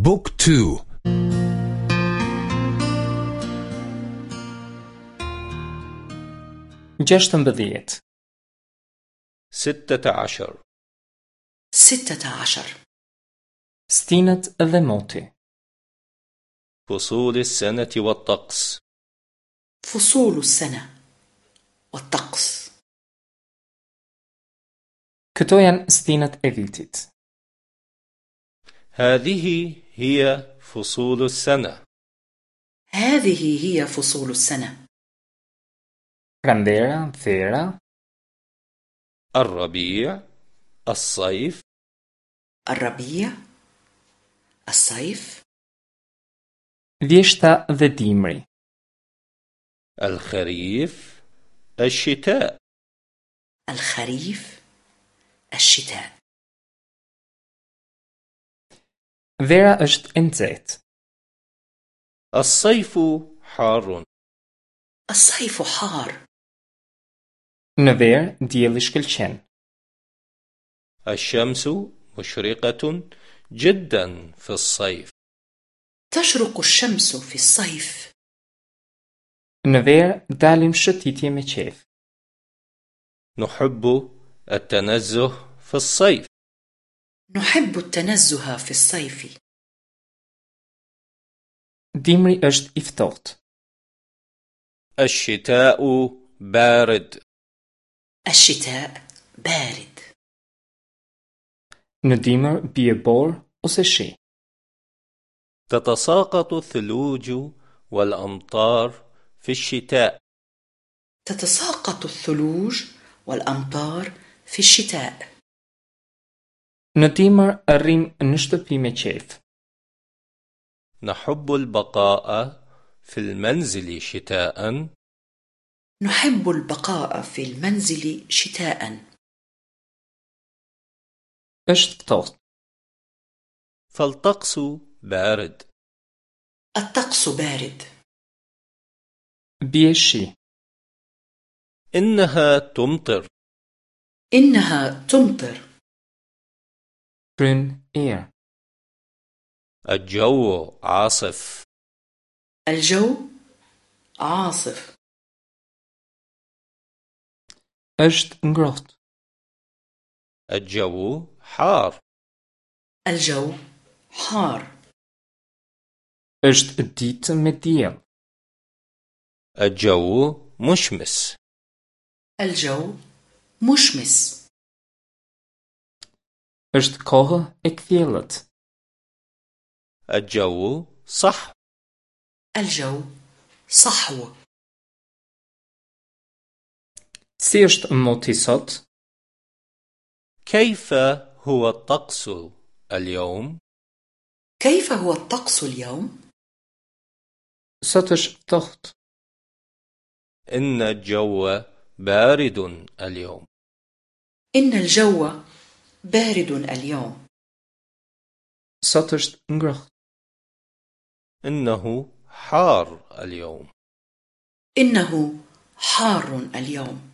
Book two. Gjashtëmbëdhjetë. ستة عشر. ستة عشر. Stinët dhe moti فصول السنة والطقس. فصول السنة والطقس. كتوين ستينة إفيتيت. هذه هي فصول السنة. هذه هي فصول السنة. Pranvera, vera, الربيع الصيف. الربيع الصيف. Vjeshta dhe dimri. الخريف الشتاء. الخريف الشتاء. Vera është e nxehtë. الصيف حار الصيف حار Në verë dielli shkëlqen. الشمس مشرقة جدا في الصيف تشرق الشمس في الصيف Në verë dalim shëtitje me qef. نحب التنزه في الصيف نحب التنزه في الصيف. Dimri është i ftohtë. الشتاء بارد. الشتاء بارد. Në dimër bie borë ose shi. تتساقط الثلوج والأمطار في الشتاء. تتساقط الثلوج والأمطار في الشتاء. Në dimër arrim në shtëpi me qef. نحب البقاء في المنزل شتاء نحب البقاء في المنزل شتاء Është ftohtë. فالطقس بارد الطقس بارد shi. إنها تمطر إنها تمطر Fryn erë. الجو عاصف الجو عاصف Është ngrohtë. الجو حار الجو حار Është ditë me diell. الجو مشمس الجو مشمس Është kohë e kthjellët. الجو صح الجو صحو Si është moti sot? كيف هو الطقس اليوم كيف هو الطقس اليوم؟ Sot është. إن الجو بارد اليوم إن الجو بارد اليوم. Sot është ngrohtë. إنه حار اليوم. إنه حار اليوم.